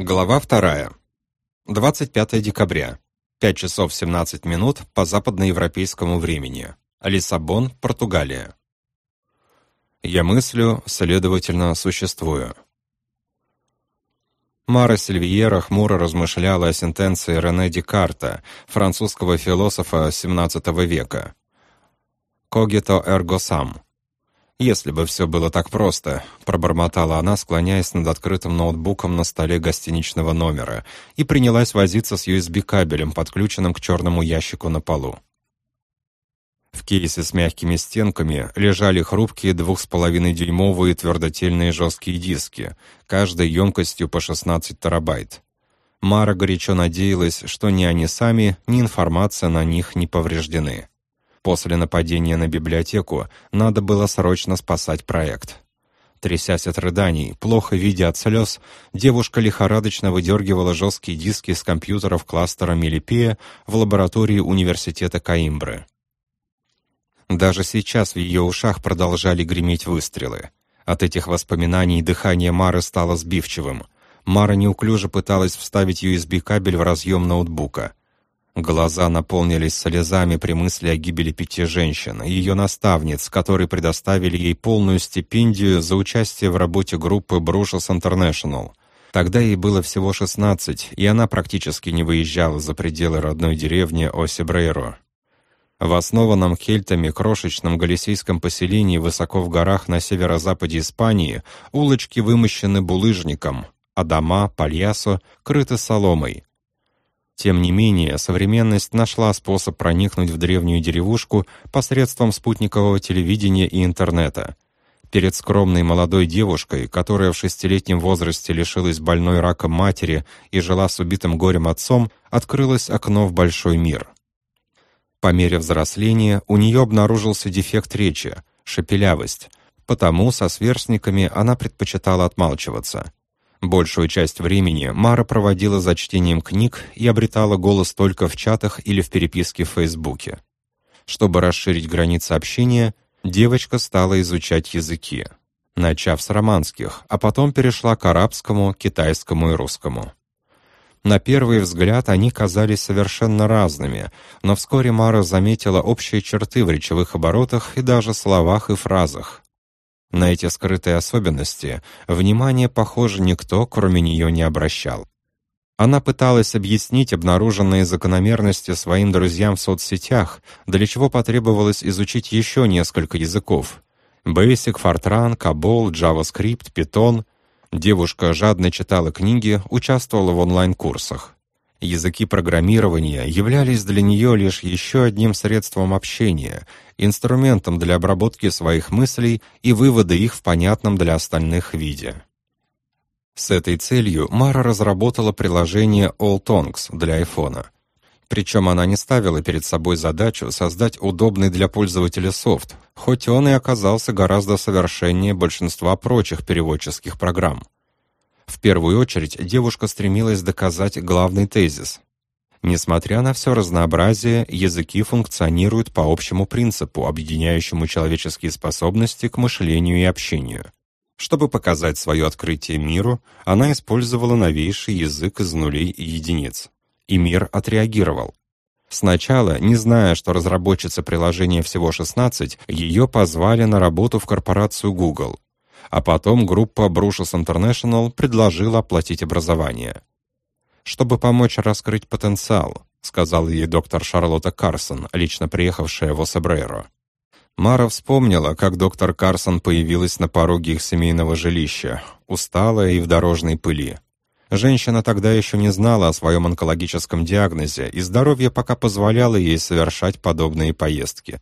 Глава вторая. 25 декабря. 5 часов 17 минут по западноевропейскому времени. Лиссабон, Португалия. Я мыслю, следовательно, существую. Мара Сильвьера хмуро размышляла о сентенции Рене Декарта, французского философа XVII века. «Когито эрго сам» «Если бы все было так просто», — пробормотала она, склоняясь над открытым ноутбуком на столе гостиничного номера, и принялась возиться с USB-кабелем, подключенным к черному ящику на полу. В кейсе с мягкими стенками лежали хрупкие 2,5-дюймовые твердотельные жесткие диски, каждой емкостью по 16 терабайт. Мара горячо надеялась, что ни они сами, ни информация на них не повреждены. После нападения на библиотеку надо было срочно спасать проект. Трясясь от рыданий, плохо видя от слез, девушка лихорадочно выдергивала жесткие диски с компьютеров кластера Мелипея в лаборатории университета Каимбры. Даже сейчас в ее ушах продолжали греметь выстрелы. От этих воспоминаний дыхание Мары стало сбивчивым. Мара неуклюже пыталась вставить USB-кабель в разъем ноутбука. Глаза наполнились слезами при мысли о гибели пяти женщин, ее наставниц, которые предоставили ей полную стипендию за участие в работе группы Brushes International. Тогда ей было всего 16, и она практически не выезжала за пределы родной деревни Осибрейро. В основанном кельтами крошечном галисийском поселении высоко в горах на северо-западе Испании улочки вымощены булыжником, а дома, пальясо, крыты соломой. Тем не менее, современность нашла способ проникнуть в древнюю деревушку посредством спутникового телевидения и интернета. Перед скромной молодой девушкой, которая в шестилетнем возрасте лишилась больной раком матери и жила с убитым горем отцом, открылось окно в большой мир. По мере взросления у нее обнаружился дефект речи, шепелявость, потому со сверстниками она предпочитала отмалчиваться. Большую часть времени Мара проводила за чтением книг и обретала голос только в чатах или в переписке в Фейсбуке. Чтобы расширить границы общения, девочка стала изучать языки, начав с романских, а потом перешла к арабскому, китайскому и русскому. На первый взгляд они казались совершенно разными, но вскоре Мара заметила общие черты в речевых оборотах и даже словах и фразах. На эти скрытые особенности внимание, похоже, никто, кроме нее, не обращал. Она пыталась объяснить обнаруженные закономерности своим друзьям в соцсетях, для чего потребовалось изучить еще несколько языков. Basic, Fortran, Cabol, JavaScript, Python. Девушка жадно читала книги, участвовала в онлайн-курсах. Языки программирования являлись для нее лишь еще одним средством общения, инструментом для обработки своих мыслей и вывода их в понятном для остальных виде. С этой целью Мара разработала приложение All Tongues для айфона. Причем она не ставила перед собой задачу создать удобный для пользователя софт, хоть он и оказался гораздо совершеннее большинства прочих переводческих программ. В первую очередь девушка стремилась доказать главный тезис. Несмотря на все разнообразие, языки функционируют по общему принципу, объединяющему человеческие способности к мышлению и общению. Чтобы показать свое открытие миру, она использовала новейший язык из нулей и единиц. И мир отреагировал. Сначала, не зная, что разработчица приложения всего 16, ее позвали на работу в корпорацию Google а потом группа Brushes International предложила оплатить образование. «Чтобы помочь раскрыть потенциал», сказал ей доктор Шарлотта Карсон, лично приехавшая в Осебрейро. Мара вспомнила, как доктор Карсон появилась на пороге их семейного жилища, усталая и в дорожной пыли. Женщина тогда еще не знала о своем онкологическом диагнозе, и здоровье пока позволяло ей совершать подобные поездки.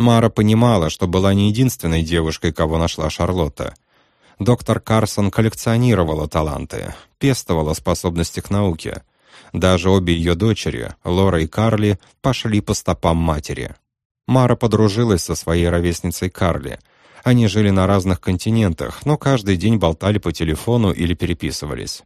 Мара понимала, что была не единственной девушкой, кого нашла Шарлотта. Доктор Карсон коллекционировала таланты, пестовала способности к науке. Даже обе ее дочери, Лора и Карли, пошли по стопам матери. Мара подружилась со своей ровесницей Карли. Они жили на разных континентах, но каждый день болтали по телефону или переписывались.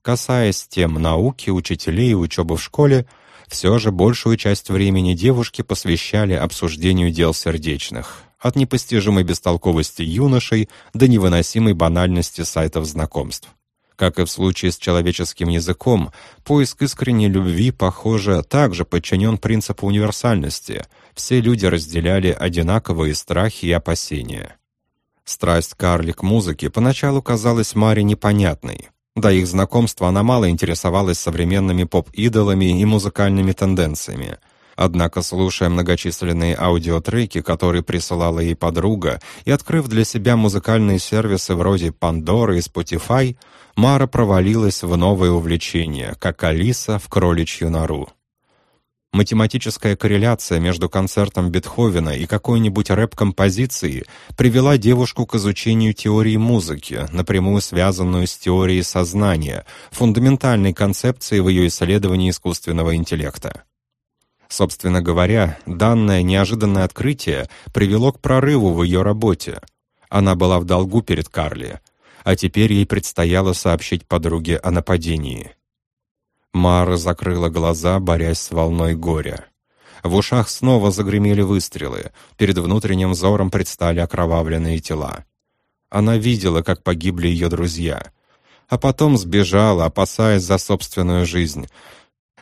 Касаясь тем науки, учителей и учебы в школе, все же большую часть времени девушки посвящали обсуждению дел сердечных, от непостижимой бестолковости юношей до невыносимой банальности сайтов знакомств. Как и в случае с человеческим языком, поиск искренней любви, похоже, также подчинен принципу универсальности. Все люди разделяли одинаковые страхи и опасения. Страсть Карли к музыке поначалу казалась Маре непонятной. До их знакомства она мало интересовалась современными поп-идолами и музыкальными тенденциями – Однако, слушая многочисленные аудиотреки, которые присылала ей подруга, и открыв для себя музыкальные сервисы вроде Pandora и Spotify, Мара провалилась в новое увлечение, как Алиса в кроличью нору. Математическая корреляция между концертом Бетховена и какой-нибудь рэп-композицией привела девушку к изучению теории музыки, напрямую связанную с теорией сознания, фундаментальной концепцией в ее исследовании искусственного интеллекта. Собственно говоря, данное неожиданное открытие привело к прорыву в ее работе. Она была в долгу перед Карли, а теперь ей предстояло сообщить подруге о нападении. Мара закрыла глаза, борясь с волной горя. В ушах снова загремели выстрелы, перед внутренним взором предстали окровавленные тела. Она видела, как погибли ее друзья, а потом сбежала, опасаясь за собственную жизнь,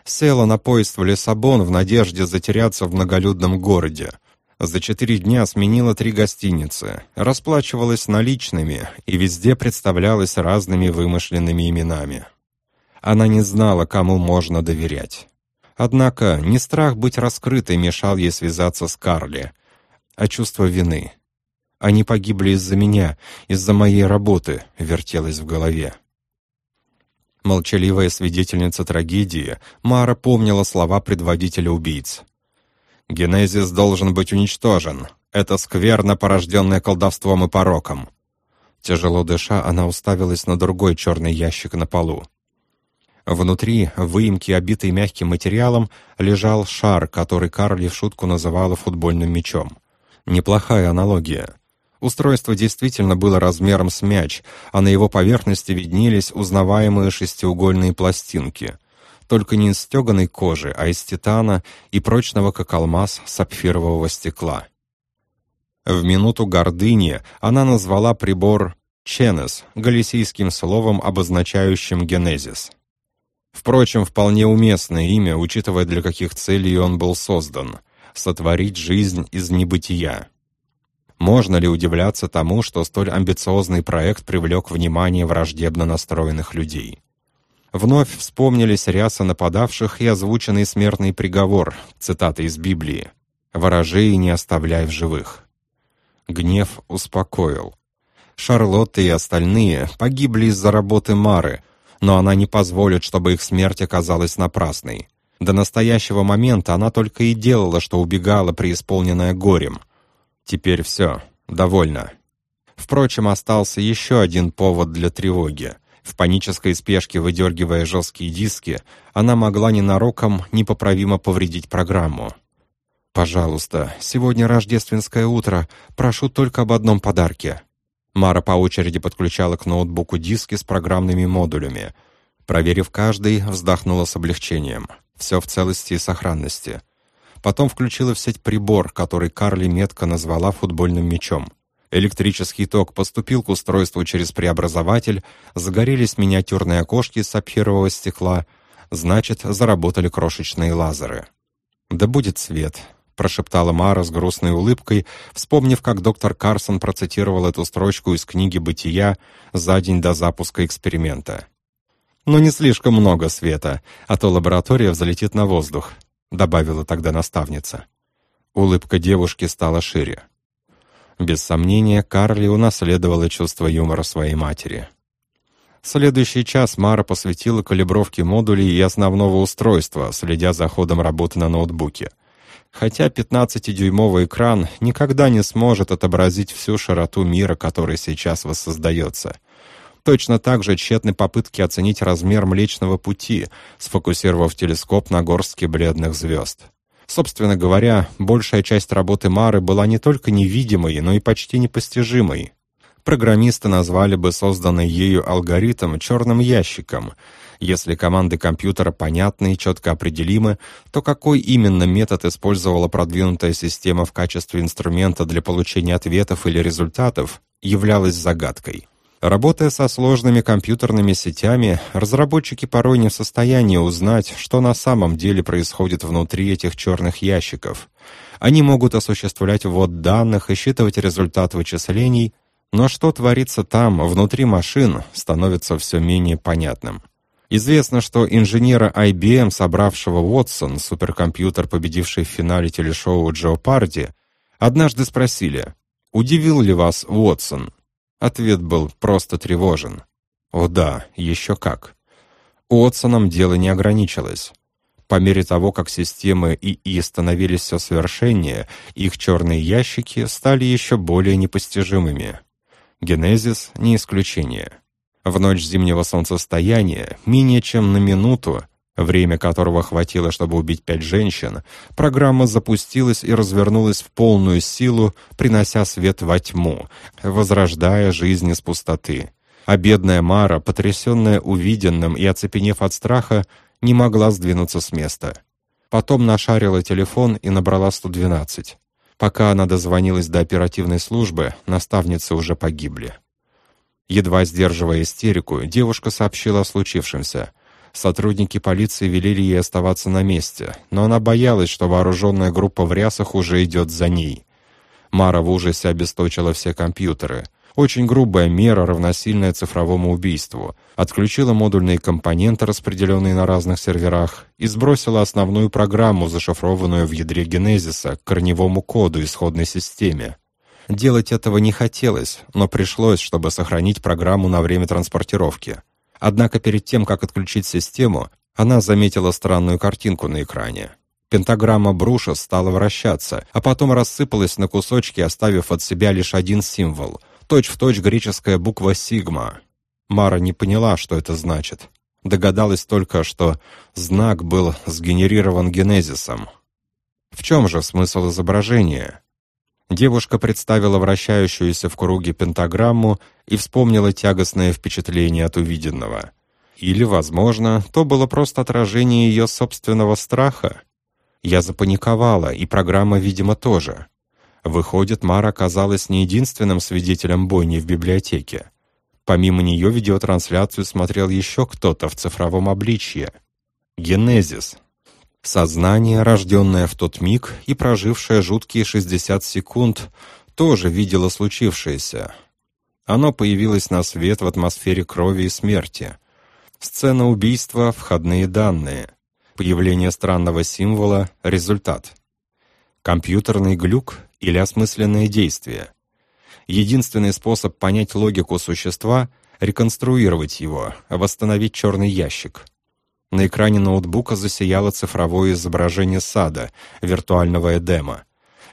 села на поезд в Лиссабон в надежде затеряться в многолюдном городе. За четыре дня сменила три гостиницы, расплачивалась наличными и везде представлялась разными вымышленными именами. Она не знала, кому можно доверять. Однако не страх быть раскрытой мешал ей связаться с Карли, а чувство вины. Они погибли из-за меня, из-за моей работы, вертелось в голове. Молчаливая свидетельница трагедии, Мара помнила слова предводителя убийц. «Генезис должен быть уничтожен. Это скверно, порожденное колдовством и пороком». Тяжело дыша, она уставилась на другой черный ящик на полу. Внутри, выемки, обитый мягким материалом, лежал шар, который Карли в шутку называла футбольным мячом. Неплохая аналогия. Устройство действительно было размером с мяч, а на его поверхности виднелись узнаваемые шестиугольные пластинки. Только не из стеганой кожи, а из титана и прочного, как алмаз, сапфирового стекла. В минуту гордыни она назвала прибор «ченес» галисийским словом, обозначающим генезис. Впрочем, вполне уместное имя, учитывая для каких целей он был создан — сотворить жизнь из небытия. Можно ли удивляться тому, что столь амбициозный проект привлек внимание враждебно настроенных людей? Вновь вспомнились рясы нападавших и озвученный смертный приговор, цитаты из Библии. «Ворожи и не оставляй в живых». Гнев успокоил. Шарлотта и остальные погибли из-за работы Мары, но она не позволит, чтобы их смерть оказалась напрасной. До настоящего момента она только и делала, что убегала, преисполненная горем — Теперь все, довольно. Впрочем, остался еще один повод для тревоги. В панической спешке, выдергивая жесткие диски, она могла ненароком непоправимо повредить программу. «Пожалуйста, сегодня рождественское утро, прошу только об одном подарке». Мара по очереди подключала к ноутбуку диски с программными модулями. Проверив каждый, вздохнула с облегчением. Все в целости и сохранности. Потом включила в сеть прибор, который Карли метко назвала футбольным мячом. Электрический ток поступил к устройству через преобразователь, загорелись миниатюрные окошки сапфирового стекла, значит, заработали крошечные лазеры. «Да будет свет», — прошептала Мара с грустной улыбкой, вспомнив, как доктор Карсон процитировал эту строчку из книги «Бытия» за день до запуска эксперимента. «Но не слишком много света, а то лаборатория взлетит на воздух добавила тогда наставница. Улыбка девушки стала шире. Без сомнения, Карли унаследовала чувство юмора своей матери. Следующий час Мара посвятила калибровке модулей и основного устройства, следя за ходом работы на ноутбуке. Хотя 15-дюймовый экран никогда не сможет отобразить всю широту мира, который сейчас воссоздается — Точно так же тщетны попытки оценить размер Млечного Пути, сфокусировав телескоп на горстке бледных звезд. Собственно говоря, большая часть работы Мары была не только невидимой, но и почти непостижимой. Программисты назвали бы созданный ею алгоритм черным ящиком. Если команды компьютера понятны и четко определимы, то какой именно метод использовала продвинутая система в качестве инструмента для получения ответов или результатов, являлось загадкой. Работая со сложными компьютерными сетями, разработчики порой не в состоянии узнать, что на самом деле происходит внутри этих черных ящиков. Они могут осуществлять ввод данных и считывать результат вычислений, но что творится там, внутри машин, становится все менее понятным. Известно, что инженера IBM, собравшего Watson, суперкомпьютер, победивший в финале телешоу Джо Парди, однажды спросили, «Удивил ли вас Уотсон?» Ответ был просто тревожен. О да, еще как. Уотсоном дело не ограничилось. По мере того, как системы ИИ становились все совершеннее, их черные ящики стали еще более непостижимыми. Генезис — не исключение. В ночь зимнего солнцестояния, менее чем на минуту, время которого хватило, чтобы убить пять женщин, программа запустилась и развернулась в полную силу, принося свет во тьму, возрождая жизнь из пустоты. А бедная Мара, потрясенная увиденным и оцепенев от страха, не могла сдвинуться с места. Потом нашарила телефон и набрала 112. Пока она дозвонилась до оперативной службы, наставницы уже погибли. Едва сдерживая истерику, девушка сообщила о случившемся — Сотрудники полиции велели ей оставаться на месте, но она боялась, что вооруженная группа в рясах уже идет за ней. Мара в ужасе обесточила все компьютеры. Очень грубая мера, равносильная цифровому убийству. Отключила модульные компоненты, распределенные на разных серверах, и сбросила основную программу, зашифрованную в ядре Генезиса, к корневому коду исходной системе. Делать этого не хотелось, но пришлось, чтобы сохранить программу на время транспортировки. Однако перед тем, как отключить систему, она заметила странную картинку на экране. Пентаграмма Бруша стала вращаться, а потом рассыпалась на кусочки, оставив от себя лишь один символ — точь-в-точь точь греческая буква «Сигма». Мара не поняла, что это значит. Догадалась только, что знак был сгенерирован генезисом. В чем же смысл изображения? Девушка представила вращающуюся в круге пентаграмму и вспомнила тягостное впечатление от увиденного. Или, возможно, то было просто отражение ее собственного страха. Я запаниковала, и программа, видимо, тоже. Выходит, Мара оказалась не единственным свидетелем бойни в библиотеке. Помимо нее видеотрансляцию смотрел еще кто-то в цифровом обличье. Генезис, Сознание, рожденное в тот миг и прожившее жуткие 60 секунд, тоже видело случившееся. Оно появилось на свет в атмосфере крови и смерти. Сцена убийства — входные данные. Появление странного символа — результат. Компьютерный глюк или осмысленное действие. Единственный способ понять логику существа — реконструировать его, восстановить черный ящик — на экране ноутбука засияло цифровое изображение сада, виртуального Эдема.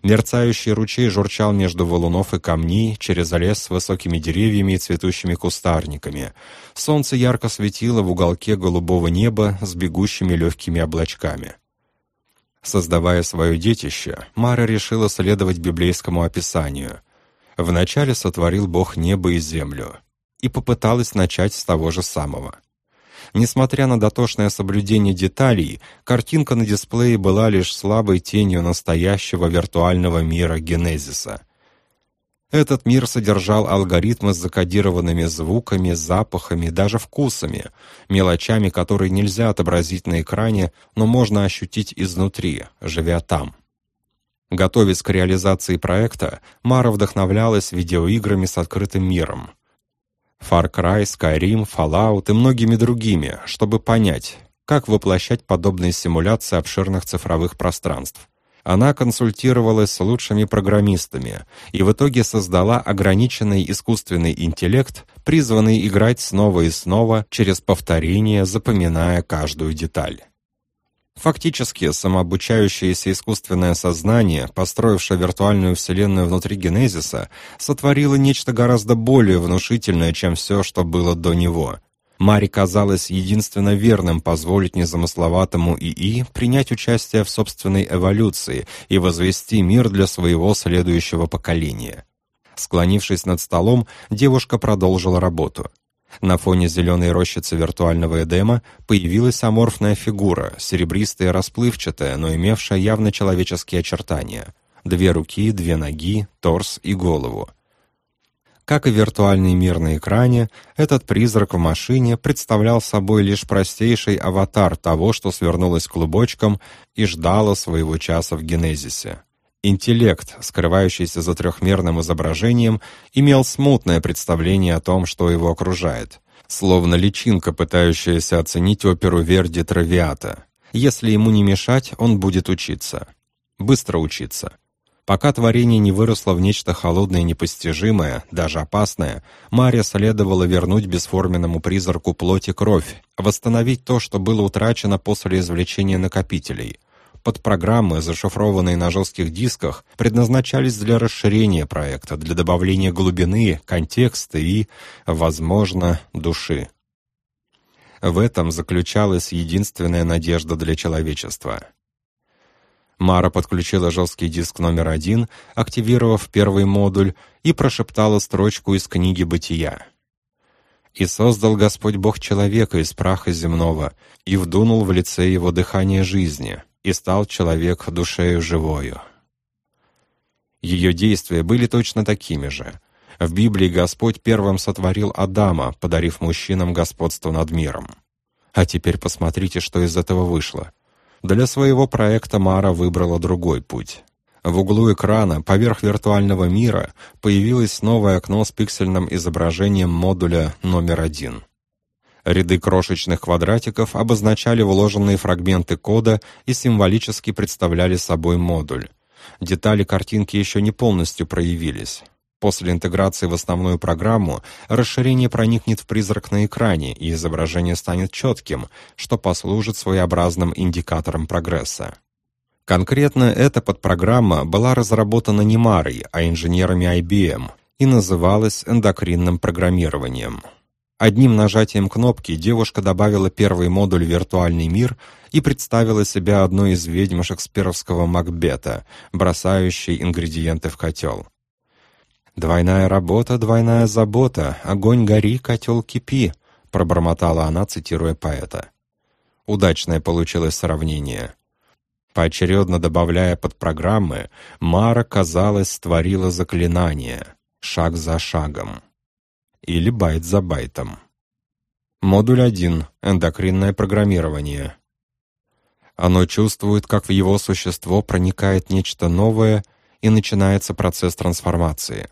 Мерцающий ручей журчал между валунов и камней, через лес с высокими деревьями и цветущими кустарниками. Солнце ярко светило в уголке голубого неба с бегущими легкими облачками. Создавая свое детище, Мара решила следовать библейскому описанию. «Вначале сотворил Бог небо и землю» и попыталась начать с того же самого — Несмотря на дотошное соблюдение деталей, картинка на дисплее была лишь слабой тенью настоящего виртуального мира Генезиса. Этот мир содержал алгоритмы с закодированными звуками, запахами, даже вкусами, мелочами, которые нельзя отобразить на экране, но можно ощутить изнутри, живя там. Готовясь к реализации проекта, Мара вдохновлялась видеоиграми с открытым миром. Far Cry, Skyrim, Fallout и многими другими, чтобы понять, как воплощать подобные симуляции обширных цифровых пространств. Она консультировалась с лучшими программистами и в итоге создала ограниченный искусственный интеллект, призванный играть снова и снова через повторение, запоминая каждую деталь. Фактически, самообучающееся искусственное сознание, построившее виртуальную вселенную внутри Генезиса, сотворило нечто гораздо более внушительное, чем все, что было до него. Маре казалось единственно верным позволить незамысловатому ИИ принять участие в собственной эволюции и возвести мир для своего следующего поколения. Склонившись над столом, девушка продолжила работу. На фоне зеленой рощицы виртуального Эдема появилась аморфная фигура, серебристая расплывчатая, но имевшая явно человеческие очертания. Две руки, две ноги, торс и голову. Как и виртуальный мир на экране, этот призрак в машине представлял собой лишь простейший аватар того, что свернулось клубочком и ждало своего часа в генезисе. Интеллект, скрывающийся за трехмерным изображением, имел смутное представление о том, что его окружает, словно личинка, пытающаяся оценить оперу Верди Травиата. Если ему не мешать, он будет учиться. Быстро учиться. Пока творение не выросло в нечто холодное и непостижимое, даже опасное, Мария следовало вернуть бесформенному призраку плоть и кровь, восстановить то, что было утрачено после извлечения накопителей. Подпрограммы, зашифрованные на жестких дисках, предназначались для расширения проекта, для добавления глубины, контекста и, возможно, души. В этом заключалась единственная надежда для человечества — Мара подключила жесткий диск номер один, активировав первый модуль, и прошептала строчку из книги «Бытия». «И создал Господь Бог человека из праха земного, и вдунул в лице его дыхание жизни, и стал человек душею живою». Ее действия были точно такими же. В Библии Господь первым сотворил Адама, подарив мужчинам господство над миром. А теперь посмотрите, что из этого вышло. Для своего проекта Мара выбрала другой путь. В углу экрана, поверх виртуального мира, появилось новое окно с пиксельным изображением модуля номер один. Ряды крошечных квадратиков обозначали вложенные фрагменты кода и символически представляли собой модуль. Детали картинки еще не полностью проявились. После интеграции в основную программу расширение проникнет в призрак на экране, и изображение станет четким, что послужит своеобразным индикатором прогресса. Конкретно эта подпрограмма была разработана не Марой, а инженерами IBM и называлась эндокринным программированием. Одним нажатием кнопки девушка добавила первый модуль «Виртуальный мир» и представила себя одной из ведьм шекспировского Макбета, бросающей ингредиенты в котел. «Двойная работа, двойная забота, огонь гори, котел кипи», пробормотала она, цитируя поэта. Удачное получилось сравнение. Поочередно добавляя под программы, Мара, казалось, створила заклинание, шаг за шагом. Или байт за байтом. Модуль 1. Эндокринное программирование. Оно чувствует, как в его существо проникает нечто новое, и начинается процесс трансформации.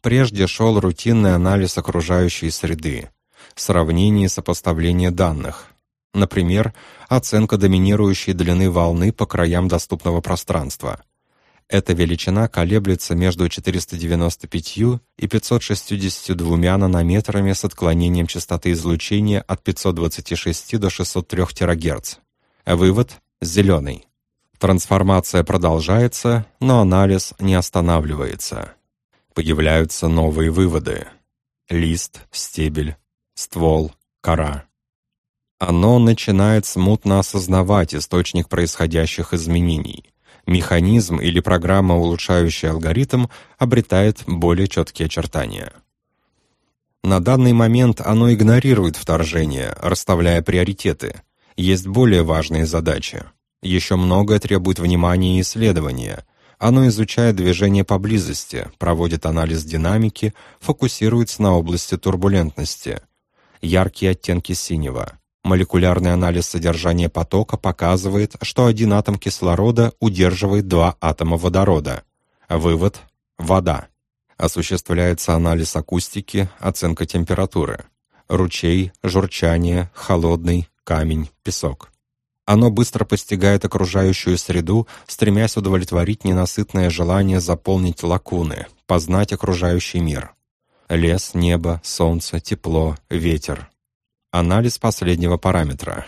Прежде шел рутинный анализ окружающей среды, сравнение и сопоставление данных. Например, оценка доминирующей длины волны по краям доступного пространства. Эта величина колеблется между 495 и 562 нанометрами с отклонением частоты излучения от 526 до 603 ТГц. Вывод — зеленый. Трансформация продолжается, но анализ не останавливается появляются новые выводы. Лист, стебель, ствол, кора. Оно начинает смутно осознавать источник происходящих изменений. Механизм или программа, улучшающая алгоритм, обретает более четкие очертания. На данный момент оно игнорирует вторжение, расставляя приоритеты. Есть более важные задачи. Еще многое требует внимания и исследования, оно изучает движение поблизости, проводит анализ динамики, фокусируется на области турбулентности. Яркие оттенки синего. Молекулярный анализ содержания потока показывает, что один атом кислорода удерживает два атома водорода. Вывод – вода. Осуществляется анализ акустики, оценка температуры. Ручей, журчание, холодный, камень, песок. Оно быстро постигает окружающую среду, стремясь удовлетворить ненасытное желание заполнить лакуны, познать окружающий мир. Лес, небо, солнце, тепло, ветер. Анализ последнего параметра.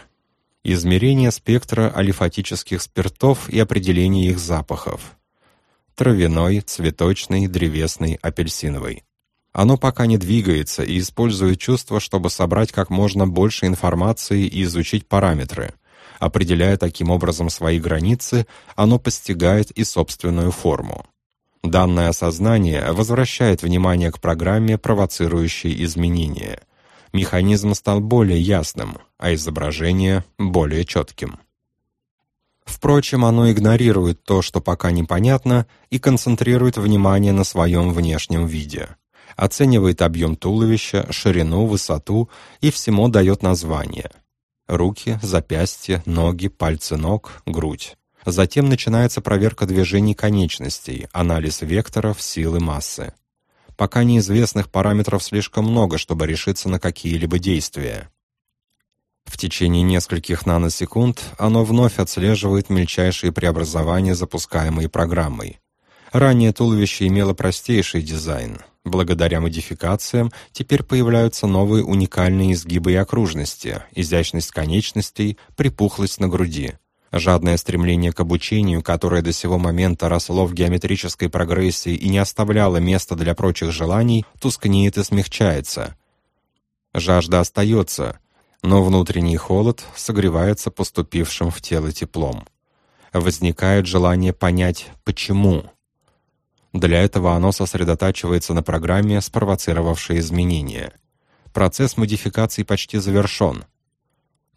Измерение спектра алифатических спиртов и определение их запахов. Травяной, цветочный, древесный, апельсиновый. Оно пока не двигается и использует чувство, чтобы собрать как можно больше информации и изучить параметры. Определяя таким образом свои границы, оно постигает и собственную форму. Данное осознание возвращает внимание к программе, провоцирующей изменения. Механизм стал более ясным, а изображение — более четким. Впрочем, оно игнорирует то, что пока непонятно, и концентрирует внимание на своем внешнем виде. Оценивает объем туловища, ширину, высоту и всему дает название. Руки, запястья, ноги, пальцы ног, грудь. Затем начинается проверка движений конечностей, анализ векторов, силы массы. Пока неизвестных параметров слишком много, чтобы решиться на какие-либо действия. В течение нескольких наносекунд оно вновь отслеживает мельчайшие преобразования, запускаемые программой. Ранее туловище имело простейший дизайн. Благодаря модификациям теперь появляются новые уникальные изгибы и окружности, изящность конечностей, припухлость на груди. Жадное стремление к обучению, которое до сего момента росло в геометрической прогрессии и не оставляло места для прочих желаний, тускнеет и смягчается. Жажда остается, но внутренний холод согревается поступившим в тело теплом. Возникает желание понять «почему?». Для этого оно сосредотачивается на программе, спровоцировавшей изменения. Процесс модификации почти завершен.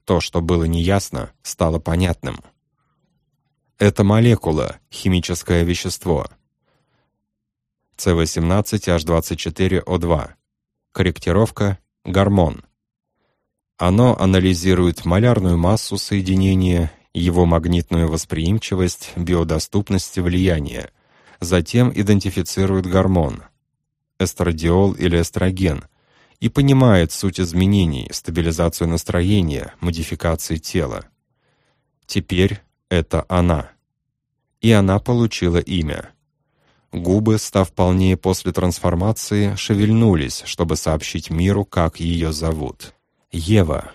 То, что было неясно, стало понятным. Это молекула, химическое вещество. С18H24O2. Корректировка – гормон. Оно анализирует малярную массу соединения, его магнитную восприимчивость, биодоступность и влияние. Затем идентифицирует гормон, эстрадиол или эстроген, и понимает суть изменений, стабилизацию настроения, модификации тела. Теперь это она. И она получила имя. Губы, став полнее после трансформации, шевельнулись, чтобы сообщить миру, как ее зовут. Ева.